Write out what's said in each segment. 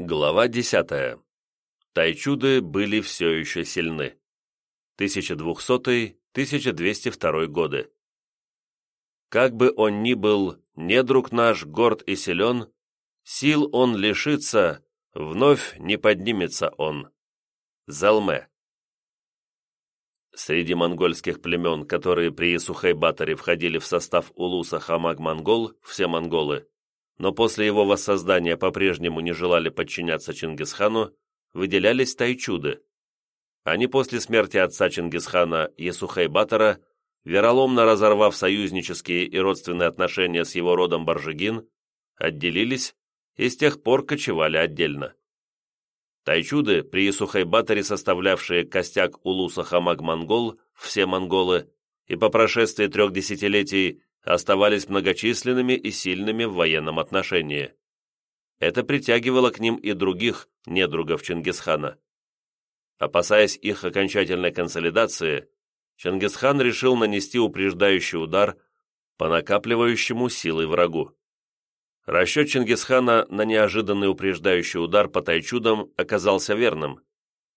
Глава 10. Тайчуды были все еще сильны. 1200-1202 годы. Как бы он ни был, недруг наш горд и силен, сил он лишится, вновь не поднимется он. Залме. Среди монгольских племен, которые при Сухайбатаре входили в состав улуса Хамаг-Монгол, все монголы, но после его воссоздания по-прежнему не желали подчиняться Чингисхану, выделялись тайчуды. Они после смерти отца Чингисхана Есухайбатора, вероломно разорвав союзнические и родственные отношения с его родом Баржигин, отделились и с тех пор кочевали отдельно. Тайчуды, при Есухайбаторе составлявшие костяк улуса Хамаг-Монгол, все монголы, и по прошествии трех десятилетий оставались многочисленными и сильными в военном отношении. Это притягивало к ним и других недругов Чингисхана. Опасаясь их окончательной консолидации, Чингисхан решил нанести упреждающий удар по накапливающему силы врагу. Расчет Чингисхана на неожиданный упреждающий удар по тайчудам оказался верным.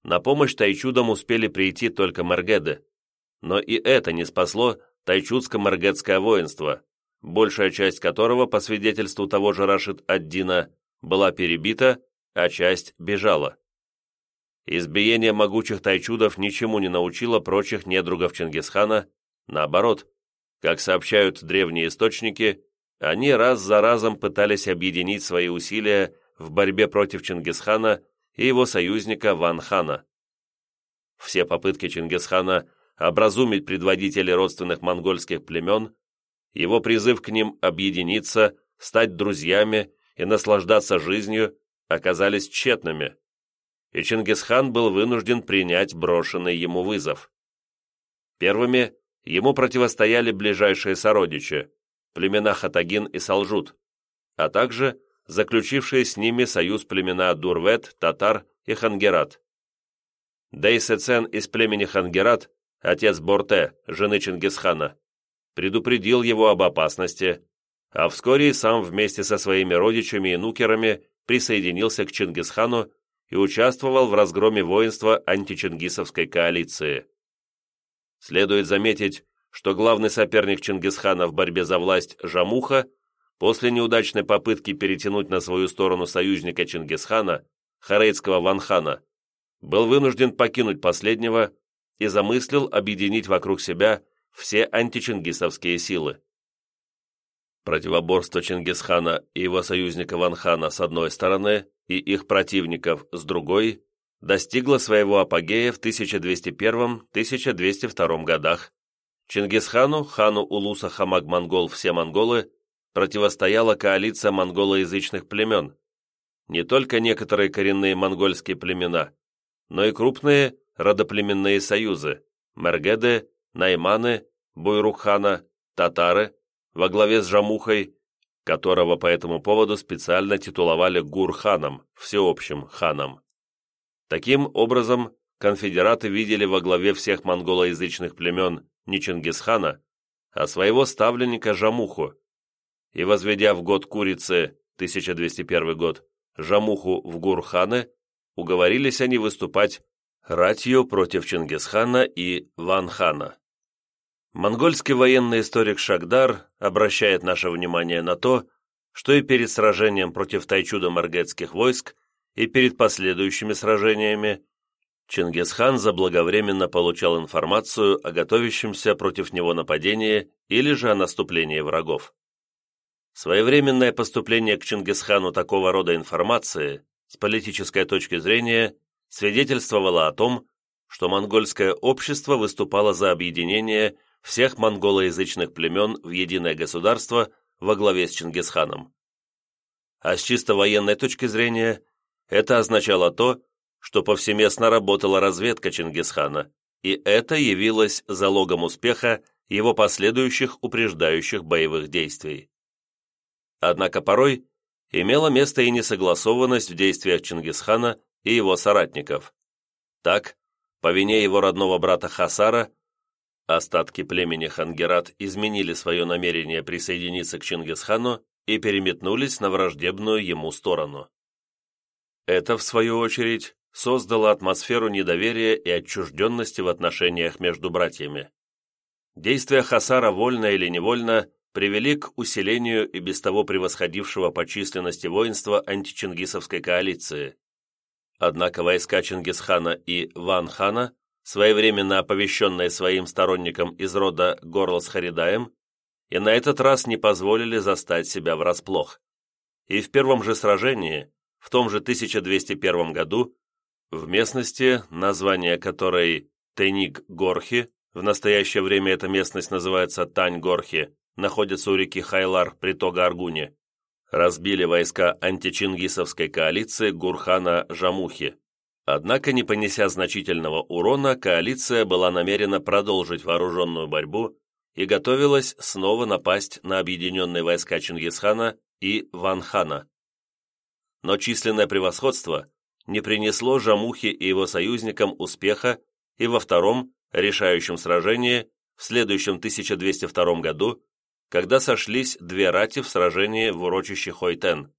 На помощь тайчудам успели прийти только Маргеды, но и это не спасло тайчудско-маргетское воинство, большая часть которого, по свидетельству того же Рашид ад-Дина, была перебита, а часть бежала. Избиение могучих тайчудов ничему не научило прочих недругов Чингисхана, наоборот, как сообщают древние источники, они раз за разом пытались объединить свои усилия в борьбе против Чингисхана и его союзника Ван Хана. Все попытки Чингисхана образумить предводителей родственных монгольских племен, его призыв к ним объединиться, стать друзьями и наслаждаться жизнью оказались тщетными, и Чингисхан был вынужден принять брошенный ему вызов. Первыми ему противостояли ближайшие сородичи, племена Хатагин и Салжут, а также заключившие с ними союз племена Дурвет, Татар и Хангерат. Дейсецен из племени Хангерат отец Борте, жены Чингисхана, предупредил его об опасности, а вскоре сам вместе со своими родичами и нукерами присоединился к Чингисхану и участвовал в разгроме воинства античингисовской коалиции. Следует заметить, что главный соперник Чингисхана в борьбе за власть Жамуха после неудачной попытки перетянуть на свою сторону союзника Чингисхана, Харейдского Ванхана, был вынужден покинуть последнего и замыслил объединить вокруг себя все античингисовские силы. Противоборство Чингисхана и его союзника Ванхана с одной стороны и их противников с другой достигло своего апогея в 1201-1202 годах. Чингисхану, хану Улуса Хамаг-Монгол все монголы, противостояла коалиция монголоязычных племен. Не только некоторые коренные монгольские племена, но и крупные родоплеменные союзы – Мергеды, Найманы, Буйрухана, татары, во главе с Жамухой, которого по этому поводу специально титуловали Гурханом, всеобщим ханом. Таким образом, конфедераты видели во главе всех монголоязычных племен не Чингисхана, а своего ставленника Жамуху, и, возведя в год курицы, 1201 год, Жамуху в Гурханы, уговорились они выступать ратью против Чингисхана и Ванхана. Монгольский военный историк Шагдар обращает наше внимание на то, что и перед сражением против тайчудо-маргетских войск, и перед последующими сражениями Чингисхан заблаговременно получал информацию о готовящемся против него нападении или же о наступлении врагов. Своевременное поступление к Чингисхану такого рода информации с политической точки зрения свидетельствовало о том, что монгольское общество выступало за объединение всех монголоязычных племен в единое государство во главе с Чингисханом. А с чисто военной точки зрения это означало то, что повсеместно работала разведка Чингисхана, и это явилось залогом успеха его последующих упреждающих боевых действий. Однако порой имела место и несогласованность в действиях Чингисхана и его соратников. Так, по вине его родного брата Хасара, остатки племени Хангерат изменили свое намерение присоединиться к Чингисхану и переметнулись на враждебную ему сторону. Это, в свою очередь, создало атмосферу недоверия и отчужденности в отношениях между братьями. Действия Хасара, вольно или невольно, привели к усилению и без того превосходившего по численности воинства античингисовской коалиции. Однако войска Чингисхана и Ван Хана, своевременно оповещенные своим сторонникам из рода Горл с Харидаем, и на этот раз не позволили застать себя врасплох. И в первом же сражении, в том же 1201 году, в местности, название которой Теник-Горхи, в настоящее время эта местность называется Тань-Горхи, находится у реки Хайлар, притога Аргуни, разбили войска античингисовской коалиции Гурхана Жамухи. Однако, не понеся значительного урона, коалиция была намерена продолжить вооруженную борьбу и готовилась снова напасть на объединенные войска Чингисхана и Ванхана. Но численное превосходство не принесло Жамухе и его союзникам успеха и во втором, решающем сражении, в следующем 1202 году, когда сошлись две рати в сражении в урочище Хойтен.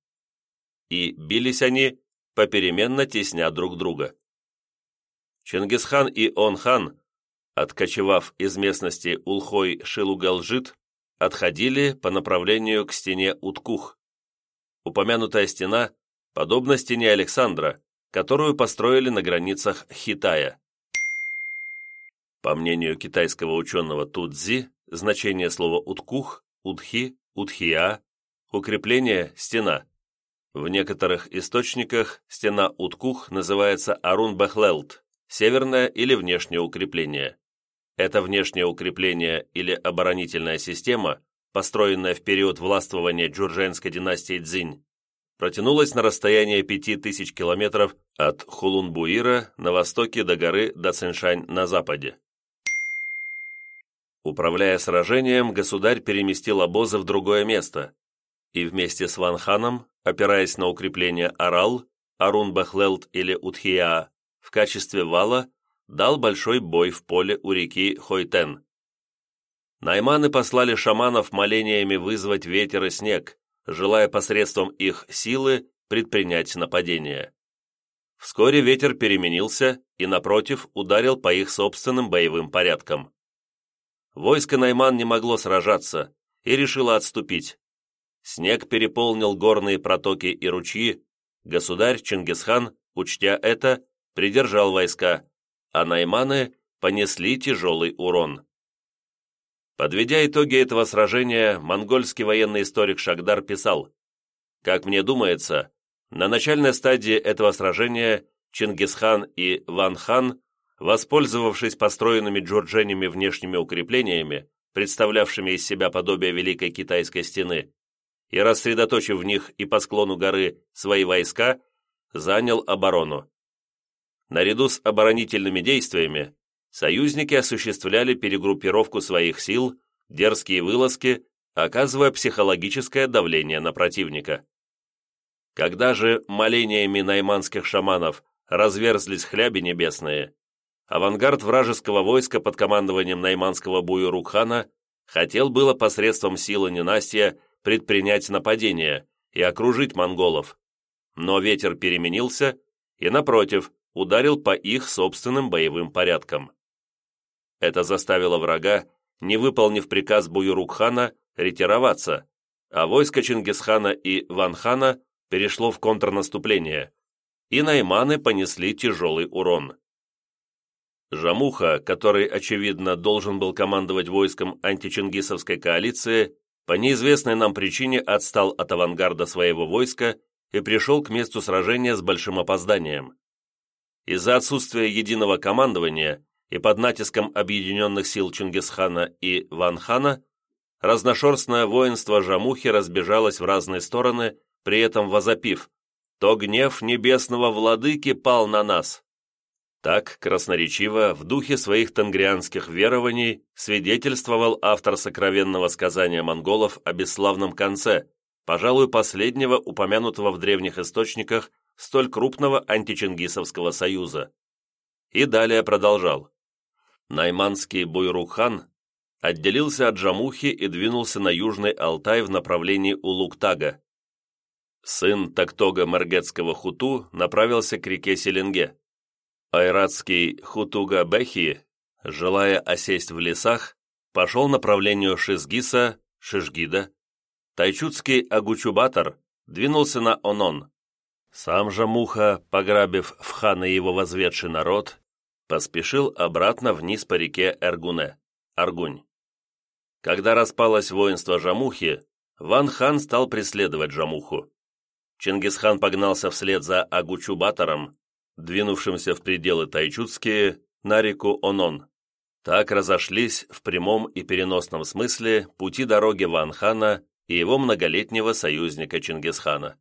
И бились они, попеременно тесня друг друга. Чингисхан и Онхан, откочевав из местности Улхой-Шилугалжит, отходили по направлению к стене Уткух. Упомянутая стена подобна стене Александра, которую построили на границах Хитая. По мнению китайского ученого Тудзи, значение слова «уткух», «удхи», «удхия» – укрепление, стена. В некоторых источниках стена Уткух называется Арун-Бахлелт, северное или внешнее укрепление. Это внешнее укрепление или оборонительная система, построенная в период властвования Джурженской династии Цзинь, протянулась на расстояние 5000 километров от Хулунбуира на востоке до горы Дациншань на западе. Управляя сражением, государь переместил обозы в другое место и вместе с Ванханом, опираясь на укрепление Арал, Арун-Бахлелт или Утхия, в качестве вала, дал большой бой в поле у реки Хойтен. Найманы послали шаманов молениями вызвать ветер и снег, желая посредством их силы предпринять нападение. Вскоре ветер переменился и, напротив, ударил по их собственным боевым порядкам. Войско Найман не могло сражаться и решило отступить. Снег переполнил горные протоки и ручьи, государь Чингисхан, учтя это, придержал войска, а Найманы понесли тяжелый урон. Подведя итоги этого сражения, монгольский военный историк Шагдар писал, «Как мне думается, на начальной стадии этого сражения Чингисхан и Ван Хан воспользовавшись построенными джурдженями внешними укреплениями, представлявшими из себя подобие Великой Китайской стены, и рассредоточив в них и по склону горы свои войска, занял оборону. Наряду с оборонительными действиями, союзники осуществляли перегруппировку своих сил, дерзкие вылазки, оказывая психологическое давление на противника. Когда же молениями найманских шаманов разверзлись хляби небесные, авангард вражеского войска под командованием найманского Буюрукхана хотел было посредством силы ненастья предпринять нападение и окружить монголов, но ветер переменился и, напротив, ударил по их собственным боевым порядкам. Это заставило врага, не выполнив приказ Буюрукхана, ретироваться, а войско Чингисхана и Ванхана перешло в контрнаступление, и найманы понесли тяжелый урон. Жамуха, который, очевидно, должен был командовать войском античингисовской коалиции, по неизвестной нам причине отстал от авангарда своего войска и пришел к месту сражения с большим опозданием. Из-за отсутствия единого командования и под натиском объединенных сил Чингисхана и Ванхана, разношерстное воинство Жамухи разбежалось в разные стороны, при этом возопив «То гнев небесного владыки пал на нас!» Так красноречиво, в духе своих тангрианских верований, свидетельствовал автор сокровенного сказания монголов о бесславном конце, пожалуй, последнего упомянутого в древних источниках столь крупного античингисовского союза. И далее продолжал. Найманский Буйрукхан отделился от Джамухи и двинулся на южный Алтай в направлении Улуктага. сын Тактога Маргетского Хуту направился к реке Селенге. Айратский Хутуга Бехи, желая осесть в лесах, пошел направлению Шизгиса, Шишгида. Тайчутский Агучубатор двинулся на Онон. Сам же Муха, пограбив в хана его возведший народ, поспешил обратно вниз по реке Эргуне, Аргунь. Когда распалось воинство Жамухи, Ван Хан стал преследовать Жамуху. Чингисхан погнался вслед за Агучубатором, двинувшимся в пределы Тайчутские, на реку Онон. Так разошлись в прямом и переносном смысле пути дороги Ван Хана и его многолетнего союзника Чингисхана.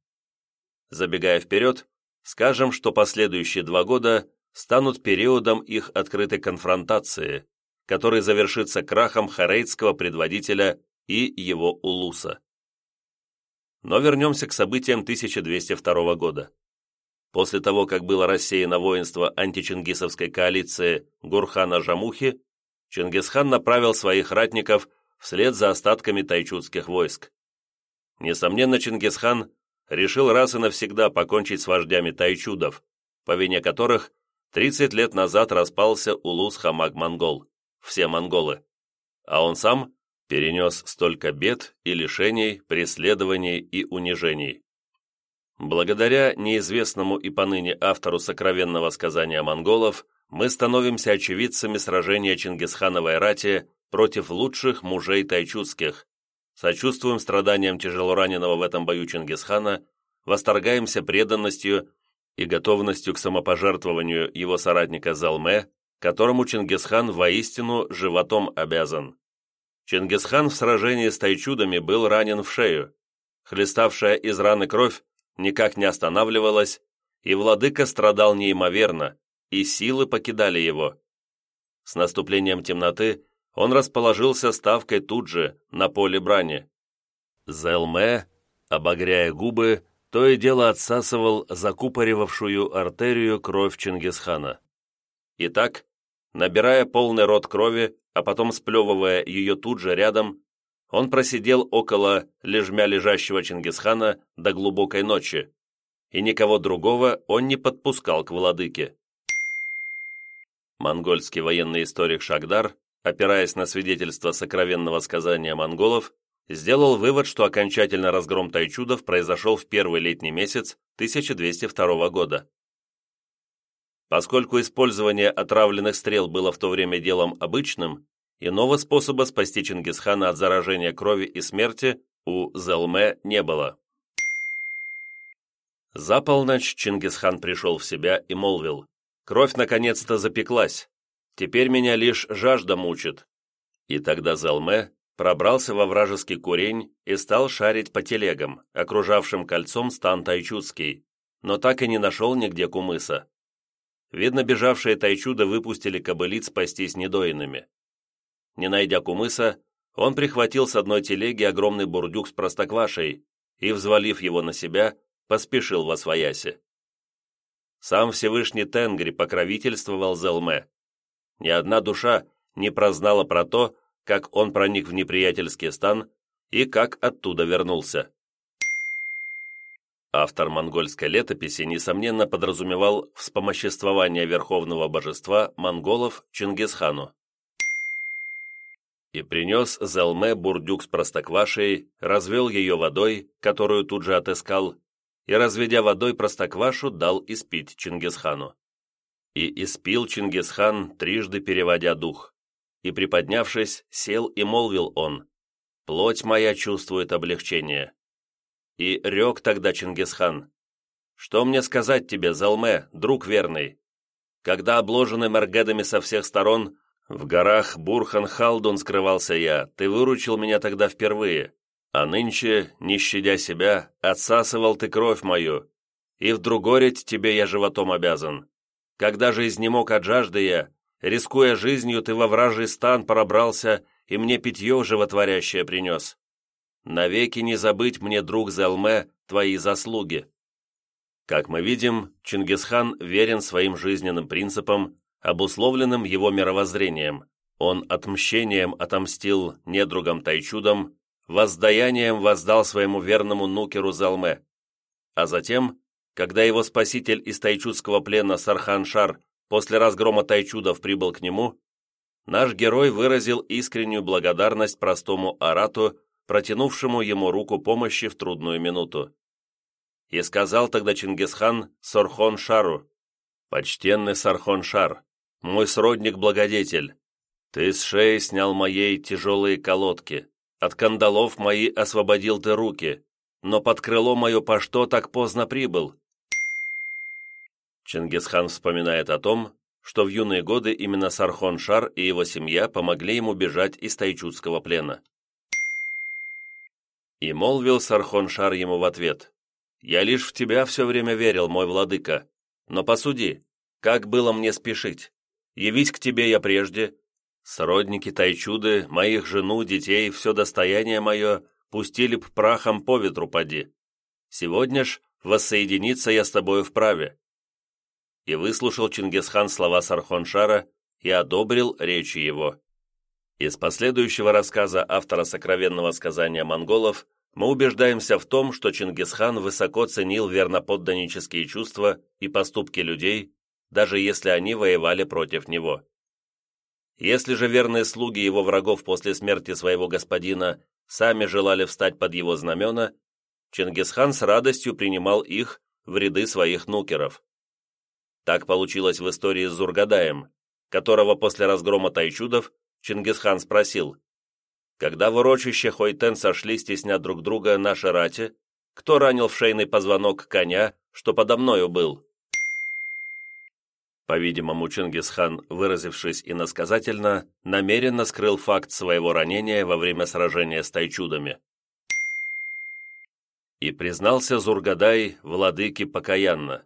Забегая вперед, скажем, что последующие два года станут периодом их открытой конфронтации, который завершится крахом харейтского предводителя и его улуса. Но вернемся к событиям 1202 года. После того, как было рассеяно воинство античингисовской коалиции Гурхана Жамухи, Чингисхан направил своих ратников вслед за остатками тайчутских войск. Несомненно, Чингисхан решил раз и навсегда покончить с вождями тайчудов, по вине которых 30 лет назад распался улус Хамаг-Монгол, все монголы, а он сам перенес столько бед и лишений, преследований и унижений. Благодаря неизвестному и поныне автору сокровенного сказания монголов, мы становимся очевидцами сражения Чингисхановой рати против лучших мужей тайчутских, сочувствуем страданиям тяжелораненого в этом бою Чингисхана, восторгаемся преданностью и готовностью к самопожертвованию его соратника Залме, которому Чингисхан воистину животом обязан. Чингисхан в сражении с тайчудами был ранен в шею. Хлеставшая из раны кровь никак не останавливалась, и владыка страдал неимоверно, и силы покидали его. С наступлением темноты он расположился ставкой тут же, на поле брани. Зелме, обогряя губы, то и дело отсасывал закупоривавшую артерию кровь Чингисхана. Итак, набирая полный рот крови, а потом сплевывая ее тут же рядом, он просидел около лежмя лежащего Чингисхана до глубокой ночи, и никого другого он не подпускал к владыке. Монгольский военный историк Шагдар, опираясь на свидетельство сокровенного сказания монголов, сделал вывод, что окончательный разгром тайчудов произошел в первый летний месяц 1202 года. Поскольку использование отравленных стрел было в то время делом обычным, иного способа спасти Чингисхана от заражения крови и смерти у Зелме не было. За полночь Чингисхан пришел в себя и молвил, Кровь наконец-то запеклась. Теперь меня лишь жажда мучит. И тогда Залме пробрался во вражеский курень и стал шарить по телегам, окружавшим кольцом стан Тайчудский, но так и не нашел нигде кумыса. Видно, бежавшие Тайчуда выпустили кобылиц спастись недоинами. Не найдя кумыса, он прихватил с одной телеги огромный бурдюк с простоквашей и, взвалив его на себя, поспешил во свояси. Сам Всевышний Тенгри покровительствовал Зелме. Ни одна душа не прознала про то, как он проник в неприятельский стан и как оттуда вернулся. Автор монгольской летописи, несомненно, подразумевал вспомоществование верховного божества монголов Чингисхану. И принес Зелме бурдюк с простоквашей, развел ее водой, которую тут же отыскал, и, разведя водой простоквашу, дал испить Чингисхану. И испил Чингисхан, трижды переводя дух. И, приподнявшись, сел и молвил он, «Плоть моя чувствует облегчение». И рек тогда Чингисхан, «Что мне сказать тебе, Залме, друг верный? Когда обложенный маргедами со всех сторон, в горах Бурхан-Халдун скрывался я, ты выручил меня тогда впервые, а нынче, не щадя себя, отсасывал ты кровь мою, и вдруг гореть тебе я животом обязан. Когда же изнемог от жажды я, рискуя жизнью, ты во вражий стан пробрался и мне питье животворящее принес. Навеки не забыть мне, друг Зелме, твои заслуги. Как мы видим, Чингисхан верен своим жизненным принципам, обусловленным его мировоззрением. Он отмщением отомстил недругам Тайчудам, воздаянием воздал своему верному нукеру Залме. А затем, когда его спаситель из тайчудского плена Сархан-Шар после разгрома тайчудов прибыл к нему, наш герой выразил искреннюю благодарность простому арату, протянувшему ему руку помощи в трудную минуту. И сказал тогда Чингисхан Сархон-Шару, «Почтенный Сархон-Шар, мой сродник-благодетель, ты с шеи снял моей тяжелые колодки, от кандалов мои освободил ты руки, но под крыло мое по что так поздно прибыл?» Чингисхан вспоминает о том, что в юные годы именно Сархон-Шар и его семья помогли ему бежать из тайчудского плена. И молвил Сархон-Шар ему в ответ, «Я лишь в тебя все время верил, мой владыка, но посуди, как было мне спешить? Явить к тебе я прежде, сродники Тайчуды, моих жену, детей, все достояние мое, пустили б прахом по ветру поди. Сегодня ж воссоединиться я с тобою вправе». И выслушал Чингисхан слова Сархон-Шара и одобрил речи его. Из последующего рассказа автора сокровенного сказания монголов мы убеждаемся в том, что Чингисхан высоко ценил верноподданнические чувства и поступки людей, даже если они воевали против него. Если же верные слуги его врагов после смерти своего господина сами желали встать под его знамена, Чингисхан с радостью принимал их в ряды своих нукеров. Так получилось в истории с Зургадаем, которого после разгрома тайчудов Чингисхан спросил, «Когда в урочище Хойтен сошли стеснять друг друга наши рати, кто ранил в шейный позвонок коня, что подо мною был?» По-видимому, Чингисхан, выразившись иносказательно, намеренно скрыл факт своего ранения во время сражения с тайчудами. И признался Зургадай владыке покаянно.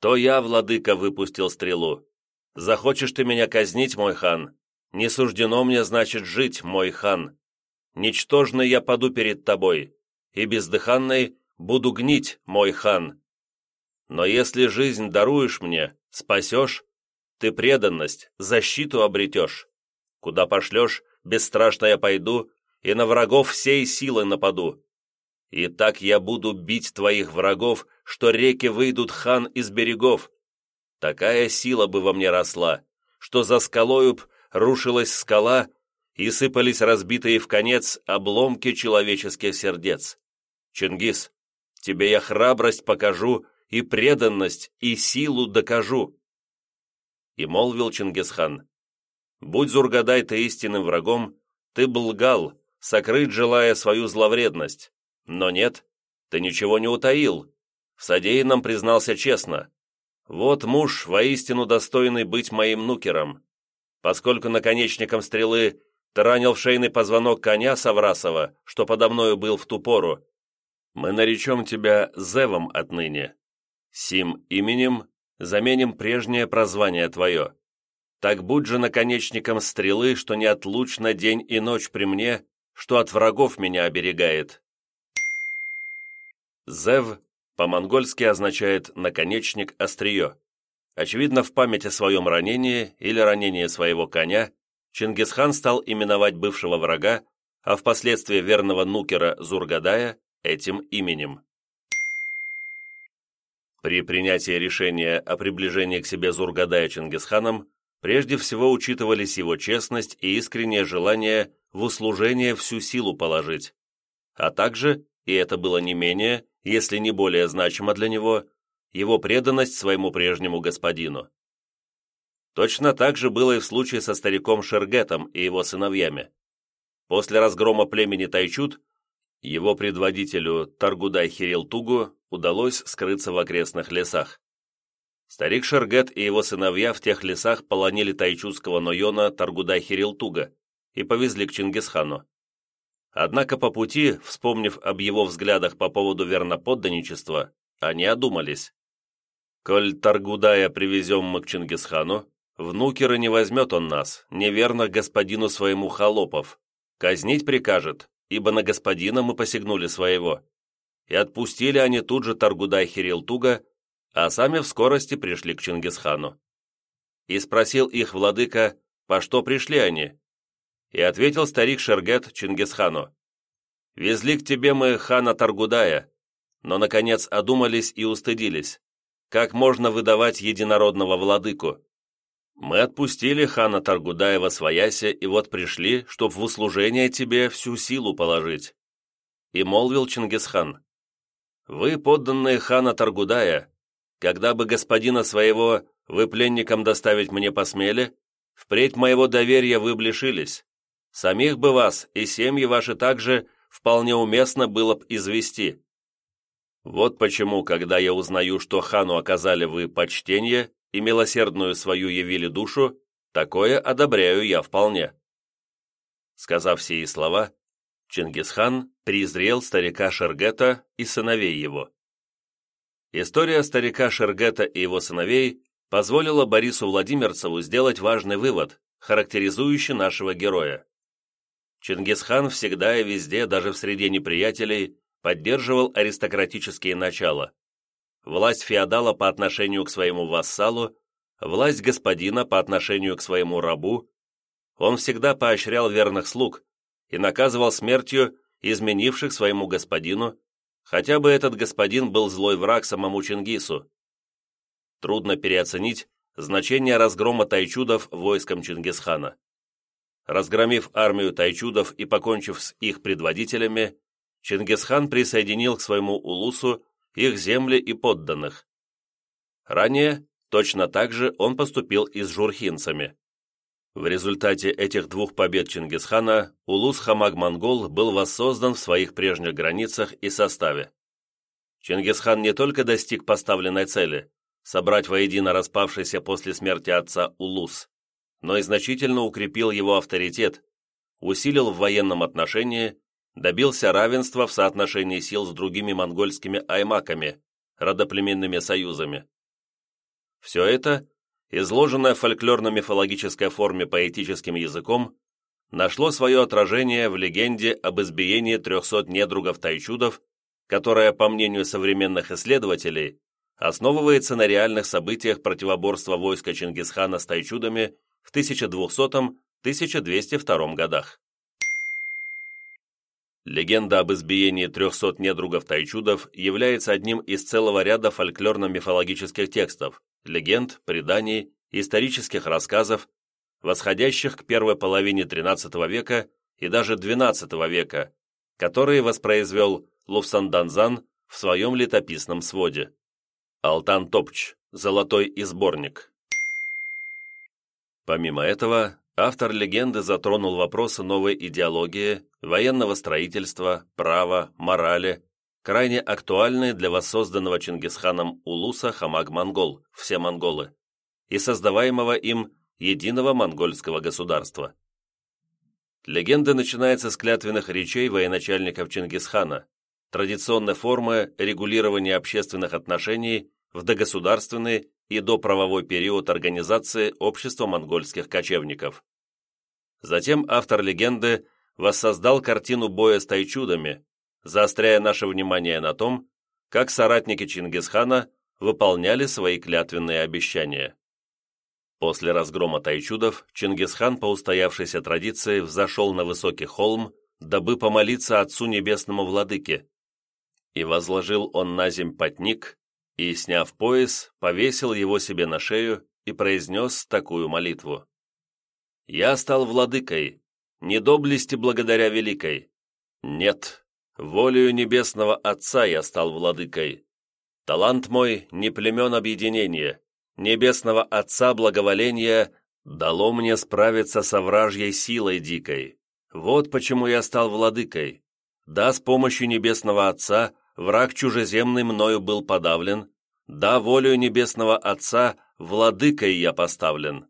«То я, владыка, выпустил стрелу. Захочешь ты меня казнить, мой хан, не суждено мне, значит, жить, мой хан. Ничтожный я паду перед тобой, и бездыханный буду гнить, мой хан. Но если жизнь даруешь мне, спасешь, ты преданность, защиту обретешь. Куда пошлешь, бесстрашно я пойду, и на врагов всей силы нападу. И так я буду бить твоих врагов, что реки выйдут хан из берегов. Такая сила бы во мне росла, что за скалою б рушилась скала, и сыпались разбитые в конец обломки человеческих сердец. Чингис, тебе я храбрость покажу, и преданность, и силу докажу. И молвил Чингисхан, будь Зургадай ты истинным врагом, ты был лгал, сокрыть желая свою зловредность. Но нет, ты ничего не утаил. В содеянном признался честно. Вот муж, воистину достойный быть моим нукером поскольку наконечником стрелы ты ранил в шейный позвонок коня Саврасова, что подо мною был в ту пору. Мы наречем тебя Зевом отныне. Сим именем заменим прежнее прозвание твое. Так будь же наконечником стрелы, что неотлучно день и ночь при мне, что от врагов меня оберегает. Зев по-монгольски означает «наконечник острие». Очевидно, в память о своем ранении или ранении своего коня, Чингисхан стал именовать бывшего врага, а впоследствии верного нукера Зургадая этим именем. При принятии решения о приближении к себе Зургадая Чингисханом прежде всего учитывались его честность и искреннее желание в услужение всю силу положить, а также, и это было не менее, если не более значимо для него, его преданность своему прежнему господину. Точно так же было и в случае со стариком Шергетом и его сыновьями. После разгрома племени Тайчут, его предводителю Таргудай Хирилтугу удалось скрыться в окрестных лесах. Старик Шергет и его сыновья в тех лесах полонили тайчутского Нойона Таргудай Хирилтуга и повезли к Чингисхану. Однако по пути, вспомнив об его взглядах по поводу верноподданничества, они одумались. Коль Таргудая привезем мы к Чингисхану, внукера не возьмет он нас, неверно господину своему холопов. Казнить прикажет, ибо на господина мы посягнули своего. И отпустили они тут же Таргудай Хирилтуга, а сами в скорости пришли к Чингисхану. И спросил их владыка, по что пришли они. И ответил старик Шергет Чингисхану, «Везли к тебе мы хана Таргудая, но, наконец, одумались и устыдились. Как можно выдавать единородного владыку? Мы отпустили хана Таргудаева свояся, и вот пришли, чтоб в услужение тебе всю силу положить. И молвил Чингисхан, «Вы, подданные хана Таргудая, когда бы господина своего вы пленникам доставить мне посмели, впредь моего доверия вы б лишились. Самих бы вас и семьи ваши также вполне уместно было б извести. Вот почему, когда я узнаю, что хану оказали вы почтение и милосердную свою явили душу, такое одобряю я вполне». Сказав сии слова, Чингисхан презрел старика Шергета и сыновей его. История старика Шергета и его сыновей позволила Борису Владимирцеву сделать важный вывод, характеризующий нашего героя. Чингисхан всегда и везде, даже в среде неприятелей, поддерживал аристократические начала. Власть феодала по отношению к своему вассалу, власть господина по отношению к своему рабу. Он всегда поощрял верных слуг и наказывал смертью изменивших своему господину, хотя бы этот господин был злой враг самому Чингису. Трудно переоценить значение разгрома тайчудов войском Чингисхана. Разгромив армию тайчудов и покончив с их предводителями, Чингисхан присоединил к своему улусу их земли и подданных. Ранее точно так же он поступил и с журхинцами. В результате этих двух побед Чингисхана улус Хамаг-Монгол был воссоздан в своих прежних границах и составе. Чингисхан не только достиг поставленной цели – собрать воедино распавшийся после смерти отца улус, но и значительно укрепил его авторитет, усилил в военном отношении добился равенства в соотношении сил с другими монгольскими аймаками, родоплеменными союзами. Все это, изложенное в фольклорно-мифологической форме поэтическим языком, нашло свое отражение в легенде об избиении трехсот недругов-тайчудов, которая, по мнению современных исследователей, основывается на реальных событиях противоборства войска Чингисхана с тайчудами в 1200-1202 годах. Легенда об избиении трехсот недругов-тайчудов является одним из целого ряда фольклорно-мифологических текстов, легенд, преданий, исторических рассказов, восходящих к первой половине XIII века и даже XII века, которые воспроизвел Луфсанданзан в своем летописном своде. Алтан Топч, Золотой изборник. Помимо этого, автор легенды затронул вопросы новой идеологии, военного строительства, права, морали, крайне актуальные для воссозданного Чингисханом Улуса Хамаг-Монгол, все монголы, и создаваемого им единого монгольского государства. Легенда начинается с клятвенных речей военачальников Чингисхана, традиционной формы регулирования общественных отношений в догосударственный и доправовой период организации общества монгольских кочевников. Затем автор легенды воссоздал картину боя с тайчудами, заостряя наше внимание на том, как соратники Чингисхана выполняли свои клятвенные обещания. После разгрома тайчудов Чингисхан по устоявшейся традиции взошел на высокий холм, дабы помолиться Отцу Небесному Владыке. И возложил он на земь потник, и, сняв пояс, повесил его себе на шею и произнес такую молитву. «Я стал владыкой, не доблести благодаря великой. Нет, волею небесного Отца я стал владыкой. Талант мой не племен объединения, небесного Отца благоволения дало мне справиться со вражьей силой дикой. Вот почему я стал владыкой. Да, с помощью небесного Отца враг чужеземный мною был подавлен, да, волею небесного Отца владыкой я поставлен.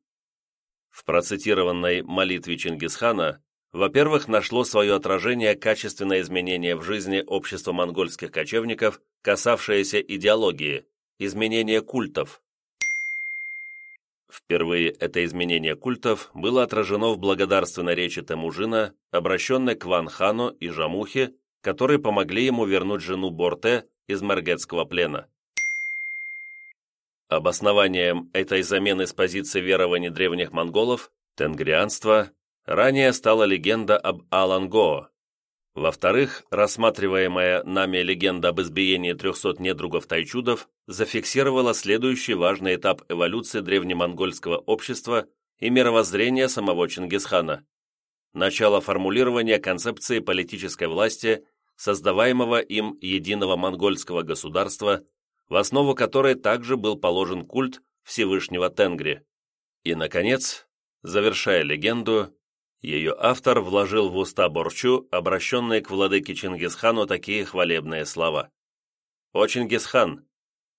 В процитированной молитве Чингисхана, во-первых, нашло свое отражение качественное изменение в жизни общества монгольских кочевников, касавшееся идеологии, изменение культов. Впервые это изменение культов было отражено в благодарственной речи Темужина, обращенной к Ван Хану и Жамухе, которые помогли ему вернуть жену Борте из Маргетского плена. Обоснованием этой замены с позиции верований древних монголов, тенгрианства, ранее стала легенда об Алангоо. Во-вторых, рассматриваемая нами легенда об избиении 300 недругов тайчудов зафиксировала следующий важный этап эволюции древнемонгольского общества и мировоззрения самого Чингисхана. Начало формулирования концепции политической власти, создаваемого им единого монгольского государства, в основу которой также был положен культ Всевышнего Тенгри. И, наконец, завершая легенду, ее автор вложил в уста Борчу, обращенные к владыке Чингисхану, такие хвалебные слова. «О, Чингисхан,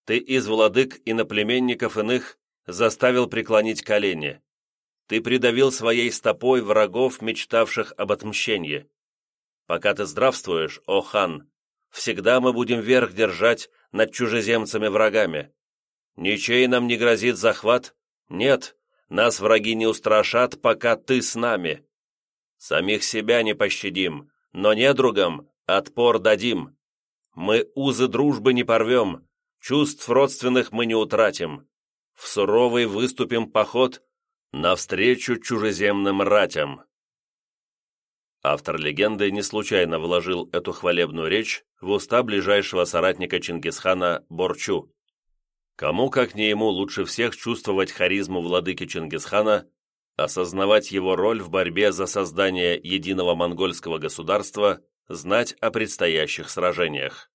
ты из владык и наплеменников иных заставил преклонить колени. Ты придавил своей стопой врагов, мечтавших об отмщении. Пока ты здравствуешь, о хан, всегда мы будем верх держать над чужеземцами-врагами. Ничей нам не грозит захват? Нет, нас враги не устрашат, пока ты с нами. Самих себя не пощадим, но недругам отпор дадим. Мы узы дружбы не порвем, чувств родственных мы не утратим. В суровый выступим поход навстречу чужеземным ратям. Автор легенды не случайно вложил эту хвалебную речь в уста ближайшего соратника Чингисхана Борчу. Кому, как не ему, лучше всех чувствовать харизму владыки Чингисхана осознавать его роль в борьбе за создание единого монгольского государства, знать о предстоящих сражениях.